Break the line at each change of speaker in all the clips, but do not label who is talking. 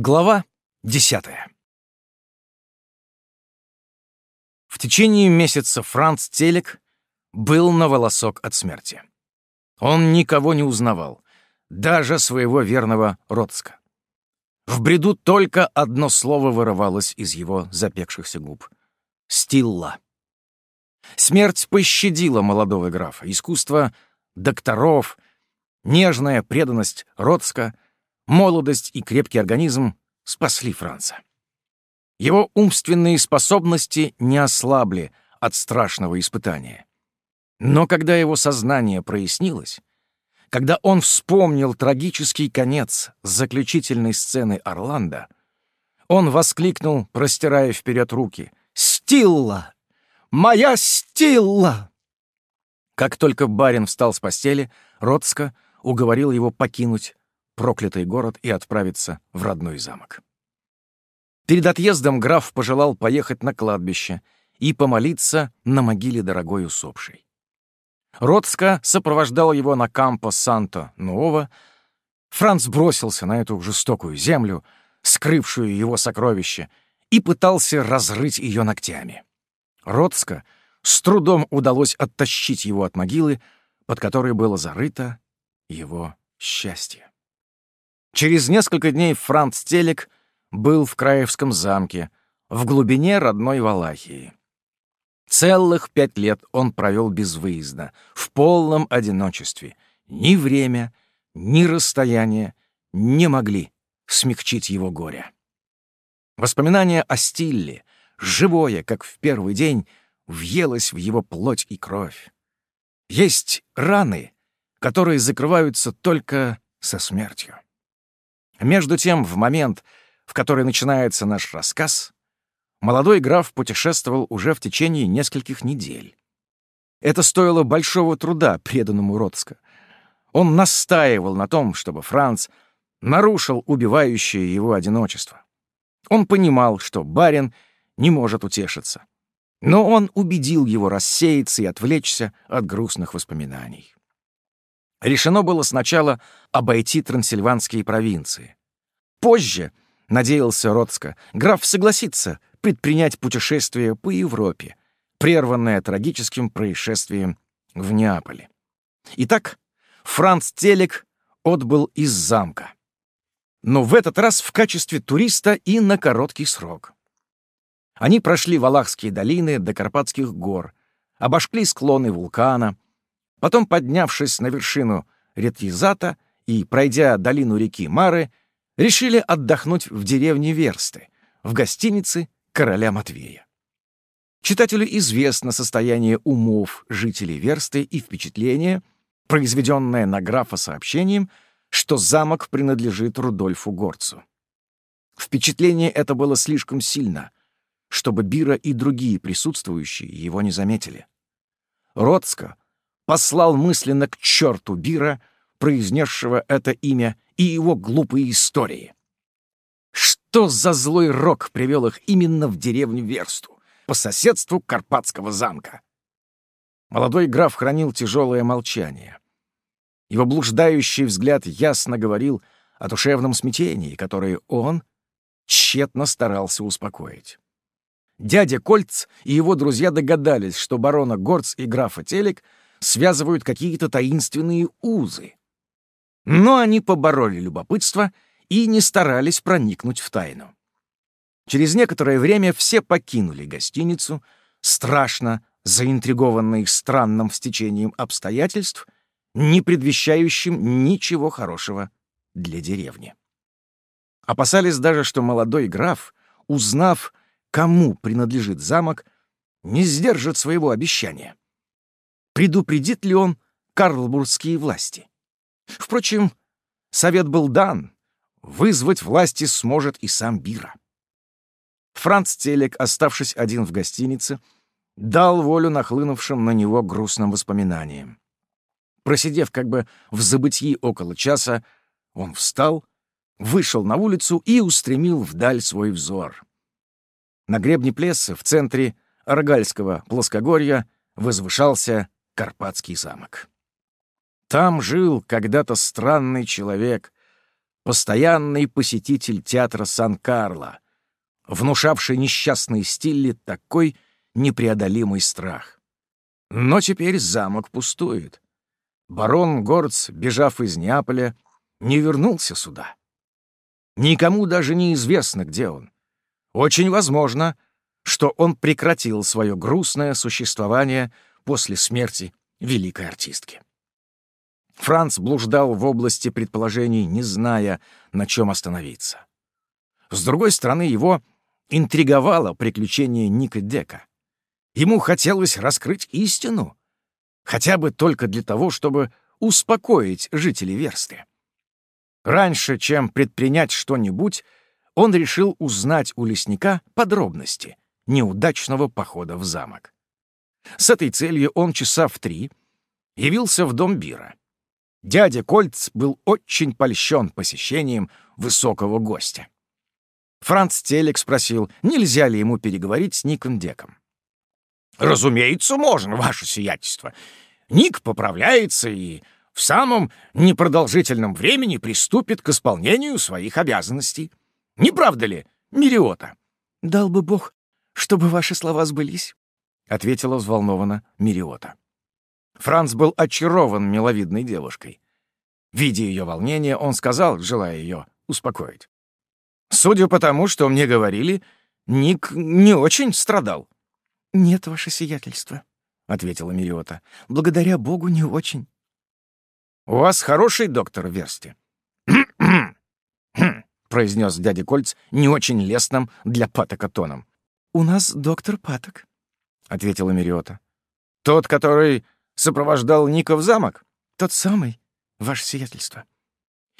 Глава десятая. В течение месяца Франц Телек был на волосок от смерти. Он никого не узнавал, даже своего верного Роцка. В бреду только одно слово вырывалось из его запекшихся губ — «Стилла». Смерть пощадила молодого графа. Искусство докторов, нежная преданность Роцка — молодость и крепкий организм спасли Франца. Его умственные способности не ослабли от страшного испытания. Но когда его сознание прояснилось, когда он вспомнил трагический конец заключительной сцены Орландо, он воскликнул, простирая вперед руки, «Стилла! Моя Стилла!» Как только барин встал с постели, Роцко уговорил его покинуть проклятый город и отправиться в родной замок. Перед отъездом граф пожелал поехать на кладбище и помолиться на могиле дорогой усопшей. Роцко сопровождал его на кампо Санто-Нуово. Франц бросился на эту жестокую землю, скрывшую его сокровище, и пытался разрыть ее ногтями. Роцко с трудом удалось оттащить его от могилы, под которой было зарыто его счастье. Через несколько дней Франц Телек был в Краевском замке, в глубине родной Валахии. Целых пять лет он провел без выезда, в полном одиночестве. Ни время, ни расстояние не могли смягчить его горе. Воспоминание о Стилле, живое, как в первый день, въелось в его плоть и кровь. Есть раны, которые закрываются только со смертью. Между тем, в момент, в который начинается наш рассказ, молодой граф путешествовал уже в течение нескольких недель. Это стоило большого труда преданному Роцко. Он настаивал на том, чтобы Франц нарушил убивающее его одиночество. Он понимал, что барин не может утешиться. Но он убедил его рассеяться и отвлечься от грустных воспоминаний. Решено было сначала обойти трансильванские провинции. Позже, надеялся Роцко, граф согласится предпринять путешествие по Европе, прерванное трагическим происшествием в Неаполе. Итак, Франц Телек отбыл из замка. Но в этот раз в качестве туриста и на короткий срок. Они прошли Валахские долины до Карпатских гор, обошли склоны вулкана, Потом, поднявшись на вершину Ретьезата и пройдя долину реки Мары, решили отдохнуть в деревне Версты, в гостинице короля Матвея. Читателю известно состояние умов жителей Версты и впечатление, произведенное на графа сообщением, что замок принадлежит Рудольфу Горцу. Впечатление это было слишком сильно, чтобы Бира и другие присутствующие его не заметили. Роцко послал мысленно к черту Бира, произнесшего это имя, и его глупые истории. Что за злой рок привел их именно в деревню Версту, по соседству Карпатского замка? Молодой граф хранил тяжелое молчание. Его блуждающий взгляд ясно говорил о душевном смятении, которое он тщетно старался успокоить. Дядя Кольц и его друзья догадались, что барона Горц и графа Телек — связывают какие-то таинственные узы. Но они побороли любопытство и не старались проникнуть в тайну. Через некоторое время все покинули гостиницу, страшно заинтригованные странным стечением обстоятельств, не предвещающим ничего хорошего для деревни. Опасались даже, что молодой граф, узнав, кому принадлежит замок, не сдержит своего обещания предупредит ли он карлбургские власти. Впрочем, совет был дан, вызвать власти сможет и сам Бира. Франц Телек, оставшись один в гостинице, дал волю нахлынувшим на него грустным воспоминаниям. Просидев как бы в забытии около часа, он встал, вышел на улицу и устремил вдаль свой взор. На гребне Плеса, в центре Аргальского плоскогорья, возвышался Карпатский замок. Там жил когда-то странный человек, постоянный посетитель театра Сан-Карло, внушавший несчастной Стилле такой непреодолимый страх. Но теперь замок пустует. Барон Горц, бежав из Неаполя, не вернулся сюда. Никому даже не известно, где он. Очень возможно, что он прекратил свое грустное существование после смерти великой артистки. Франц блуждал в области предположений, не зная, на чем остановиться. С другой стороны, его интриговало приключение Ника Дека. Ему хотелось раскрыть истину, хотя бы только для того, чтобы успокоить жителей Версты. Раньше, чем предпринять что-нибудь, он решил узнать у лесника подробности неудачного похода в замок. С этой целью он часа в три явился в дом Бира. Дядя Кольц был очень польщен посещением высокого гостя. Франц Телек спросил, нельзя ли ему переговорить с Ником Деком. «Разумеется, можно, ваше сиятельство. Ник поправляется и в самом непродолжительном времени приступит к исполнению своих обязанностей. Не правда ли, Мириота?»
«Дал бы Бог, чтобы ваши слова сбылись», —
ответила взволнованно Мириота. Франц был очарован миловидной девушкой. Видя ее волнение, он сказал, желая ее успокоить. «Судя по тому, что мне говорили, Ник не очень страдал».
«Нет, ваше сиятельство», — ответила Мириота. «Благодаря Богу, не очень».
«У вас хороший доктор Версти?» произнес дядя Кольц не очень лестным для Патока тоном.
«У нас доктор Паток», —
ответила Мириота. «Тот, который сопровождал Ника в замок?»
«Тот самый, ваше сиятельство».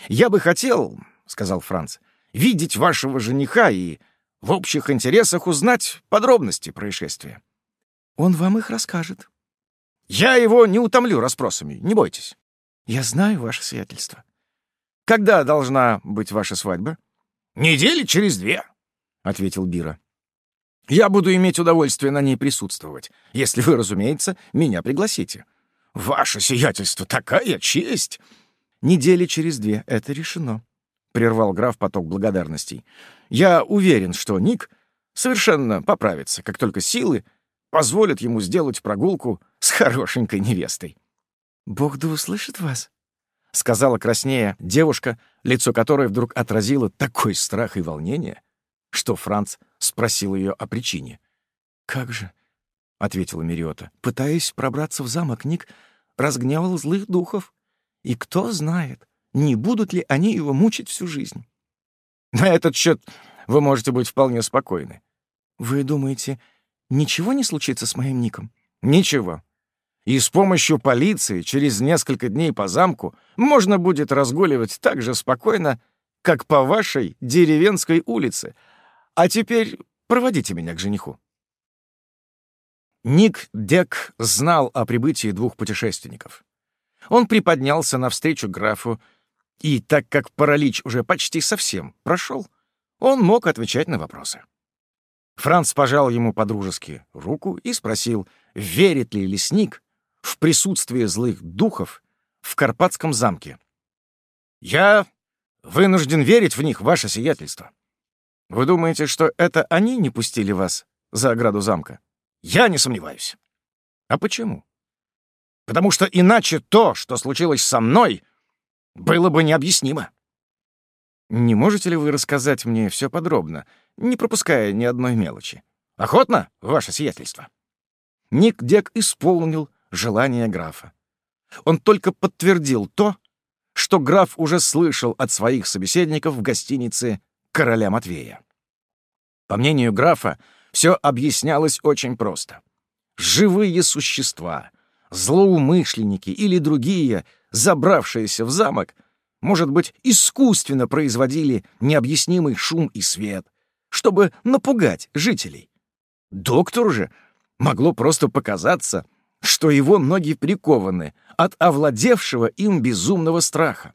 «Я бы хотел, — сказал Франц, — видеть вашего жениха и в общих интересах узнать подробности происшествия».
«Он вам их расскажет».
«Я его не утомлю расспросами, не бойтесь».
«Я знаю ваше сиятельство».
«Когда должна быть ваша свадьба?» «Недели через две», — ответил Бира. «Я буду иметь удовольствие на ней присутствовать, если вы, разумеется, меня пригласите». «Ваше сиятельство, такая честь!»
«Недели через две, это решено», — прервал граф поток благодарностей.
«Я уверен, что Ник совершенно поправится, как только силы позволят ему сделать прогулку с хорошенькой невестой».
«Бог да услышит вас», —
сказала краснея девушка, лицо которой вдруг отразило такой страх и волнение, что Франц спросил ее о причине.
«Как же?» — ответила Мириота. «Пытаясь пробраться в замок, Ник разгневал злых духов. И кто знает, не будут ли они его мучить всю жизнь?»
«На этот счет вы можете быть вполне спокойны».
«Вы думаете, ничего не случится с моим Ником?»
«Ничего. И с помощью полиции через несколько дней по замку можно будет разгуливать так же спокойно, как по вашей деревенской улице. А теперь проводите меня к жениху». Ник Дек знал о прибытии двух путешественников. Он приподнялся навстречу графу, и так как паралич уже почти совсем прошел, он мог отвечать на вопросы. Франц пожал ему подружески руку и спросил, верит ли лесник в присутствие злых духов в Карпатском замке. «Я вынужден верить в них, ваше сиятельство. Вы думаете, что это они не пустили вас за ограду замка?» Я не сомневаюсь. А почему? Потому что иначе то, что случилось со мной, было бы необъяснимо. Не можете ли вы рассказать мне все подробно, не пропуская ни одной мелочи? Охотно, ваше сиятельство. Ник Дек исполнил желание графа. Он только подтвердил то, что граф уже слышал от своих собеседников в гостинице короля Матвея. По мнению графа, все объяснялось очень просто. Живые существа, злоумышленники или другие, забравшиеся в замок, может быть, искусственно производили необъяснимый шум и свет, чтобы напугать жителей. Доктору же могло просто показаться, что его ноги прикованы от овладевшего им безумного страха.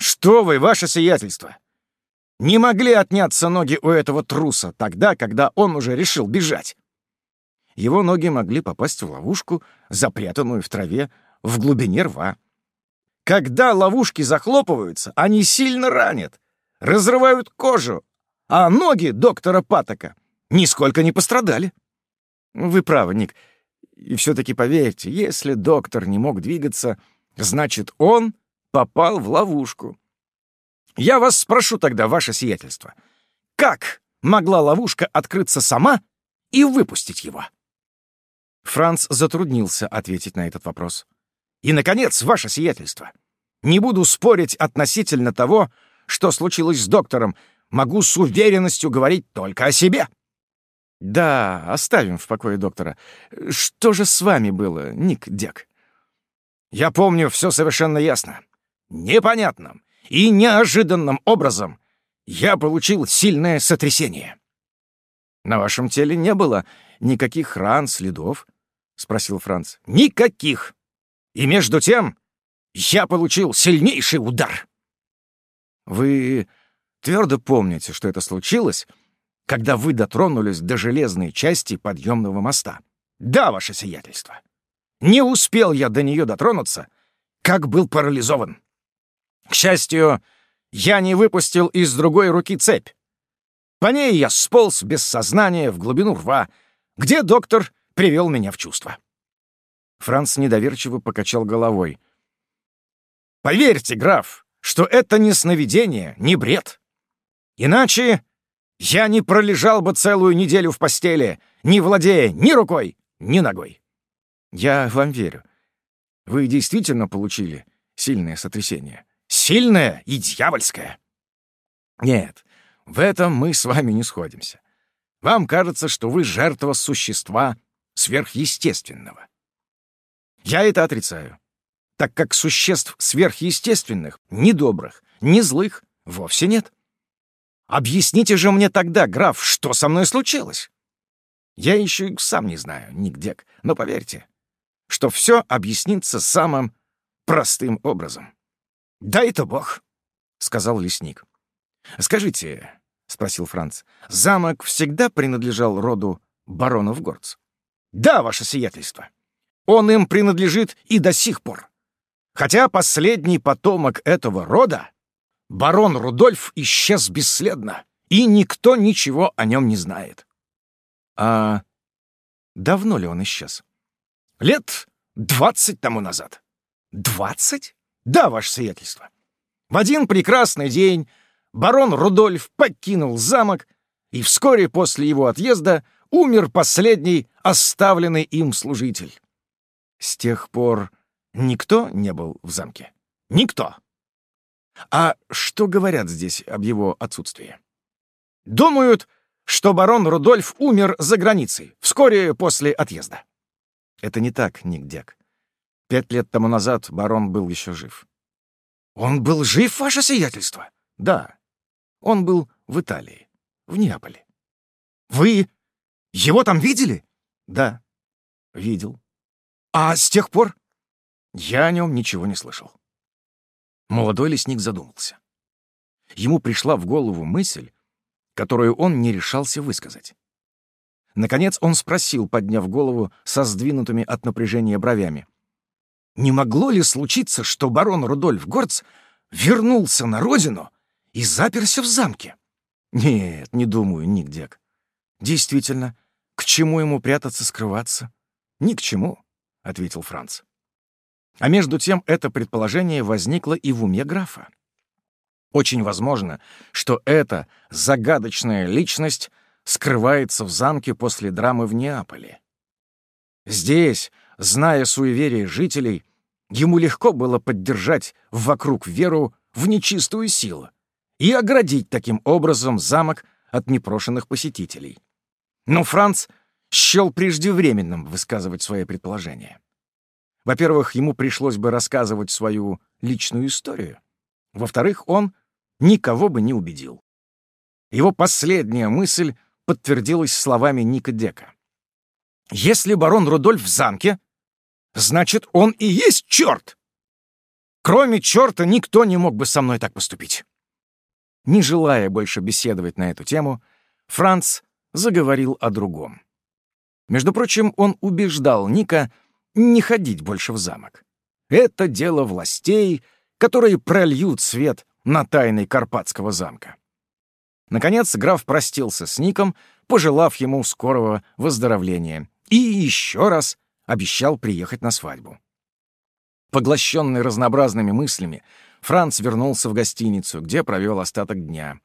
«Что вы, ваше сиятельство! Не могли отняться ноги у этого труса тогда, когда он уже решил бежать. Его ноги могли попасть в ловушку, запрятанную в траве в глубине рва. Когда ловушки захлопываются, они сильно ранят, разрывают кожу, а ноги доктора Патока нисколько не пострадали. Вы правы, Ник. И все-таки поверьте, если доктор не мог двигаться, значит, он попал в ловушку. Я вас спрошу тогда, ваше сиятельство, как могла ловушка открыться сама и выпустить его? Франц затруднился ответить на этот вопрос. И, наконец, ваше сиятельство. Не буду спорить относительно того, что случилось с доктором. Могу с уверенностью говорить только о себе. Да, оставим в покое доктора. Что же с вами было, Ник Дек? Я помню все совершенно ясно. Непонятным и неожиданным образом я получил сильное сотрясение. На вашем теле не было никаких ран, следов? — спросил Франц. «Никаких! И между тем я получил сильнейший удар!» «Вы твердо помните, что это случилось, когда вы дотронулись до железной части подъемного моста?» «Да, ваше сиятельство. Не успел я до нее дотронуться, как был парализован. К счастью, я не выпустил из другой руки цепь. По ней я сполз без сознания в глубину рва, где доктор привел меня в чувство. Франц недоверчиво покачал головой. «Поверьте, граф, что это не сновидение, не бред. Иначе я не пролежал бы целую неделю в постели, не владея ни рукой, ни ногой. Я вам верю. Вы действительно получили сильное сотрясение. Сильное и дьявольское. Нет, в этом мы с вами не сходимся. Вам кажется, что вы жертва существа, сверхъестественного. Я это отрицаю, так как существ сверхъестественных, ни добрых, ни злых, вовсе нет. Объясните же мне тогда, граф, что со мной случилось? Я еще и сам не знаю, Ник но поверьте, что все объяснится самым простым образом. «Да это Бог», — сказал лесник. «Скажите», — спросил Франц, — «замок всегда принадлежал роду баронов Горц?» Да, ваше сиятельство. Он им принадлежит и до сих пор. Хотя последний потомок этого рода, барон Рудольф, исчез бесследно, и никто ничего о нем не знает. А давно ли он исчез? Лет двадцать тому назад. Двадцать? Да, ваше сиятельство. В один прекрасный день барон Рудольф покинул замок, и вскоре после его отъезда умер последний оставленный им служитель. С тех пор никто не был в замке? Никто. А что говорят здесь об его отсутствии? Думают, что барон Рудольф умер за границей, вскоре после отъезда. Это не так, Ник Пять лет тому назад барон был еще жив. Он был жив, ваше сиятельство? Да. Он был в Италии, в Неаполе. Вы его там видели? Да, видел. А с тех пор? Я о нем ничего не слышал. Молодой лесник задумался. Ему пришла в голову мысль, которую он не решался высказать. Наконец он спросил, подняв голову со сдвинутыми от напряжения бровями. «Не могло ли случиться, что барон Рудольф Горц вернулся на родину и заперся в замке?» «Нет, не думаю, Ник Действительно, к чему ему прятаться, скрываться? Ни к чему, — ответил Франц. А между тем это предположение возникло и в уме графа. Очень возможно, что эта загадочная личность скрывается в замке после драмы в Неаполе. Здесь, зная суеверие жителей, ему легко было поддержать вокруг веру в нечистую силу и оградить таким образом замок от непрошенных посетителей. Но Франц счел преждевременным высказывать свои предположения. Во-первых, ему пришлось бы рассказывать свою личную историю. Во-вторых, он никого бы не убедил. Его последняя мысль подтвердилась словами Ника Дека. «Если барон Рудольф в замке, значит, он и есть черт! Кроме черта никто не мог бы со мной так поступить». Не желая больше беседовать на эту тему, Франц заговорил о другом. Между прочим, он убеждал Ника не ходить больше в замок. Это дело властей которые прольют свет на тайны Карпатского замка. Наконец граф простился с Ником, пожелав ему скорого выздоровления, и еще раз обещал приехать на свадьбу. Поглощенный разнообразными мыслями, Франц вернулся в гостиницу, где провел остаток дня.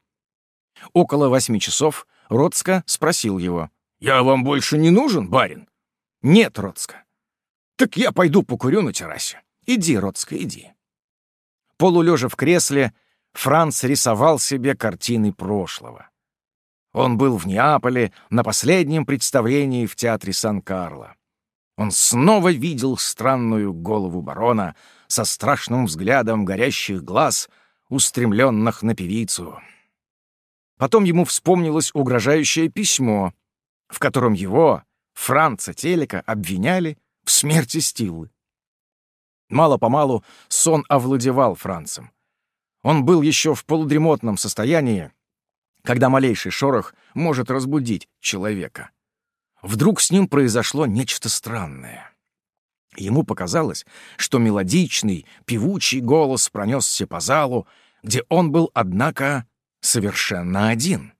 Около восьми часов Роцко спросил его. «Я вам больше не нужен, барин?» «Нет, Роцко». «Так я пойду покурю на террасе». «Иди, Роцко, иди». Полулежа в кресле, Франц рисовал себе картины прошлого. Он был в Неаполе на последнем представлении в театре Сан-Карло. Он снова видел странную голову барона со страшным взглядом горящих глаз, устремленных на певицу. Потом ему вспомнилось угрожающее письмо, в котором его, Франца Телека, обвиняли в смерти Стиллы. Мало-помалу сон овладевал Францем. Он был еще в полудремотном состоянии, когда малейший шорох может разбудить человека. Вдруг с ним произошло нечто странное. Ему показалось, что мелодичный, певучий голос пронесся по залу, где он был, однако, совершенно один.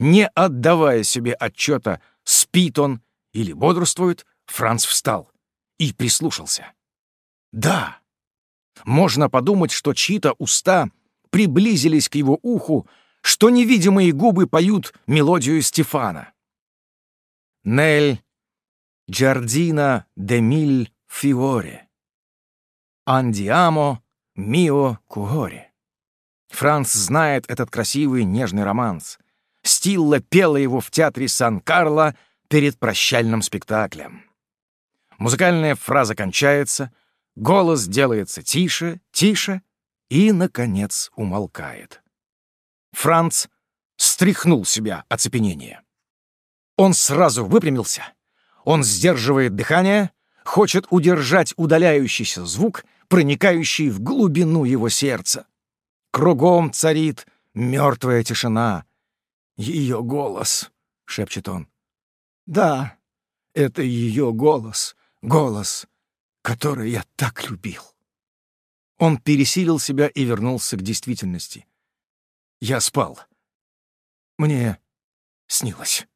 Не отдавая себе отчета, спит он или бодрствует, Франц встал и прислушался. Да, можно подумать, что чьи-то уста приблизились к его уху, что невидимые губы поют мелодию Стефана. Нель Джардина де миль фиоре. Андиамо мио куоре. Франц знает этот красивый нежный романс. Стилла пела его в театре Сан-Карло перед прощальным спектаклем. Музыкальная фраза кончается, голос делается тише, тише и, наконец, умолкает. Франц стряхнул себя оцепенение. Он сразу выпрямился. Он сдерживает дыхание, хочет удержать удаляющийся звук, проникающий в глубину его сердца. Кругом царит мертвая тишина. Ее голос, — шепчет он. Да, это ее голос, голос, который я так любил. Он пересилил себя и вернулся к действительности. Я спал. Мне снилось.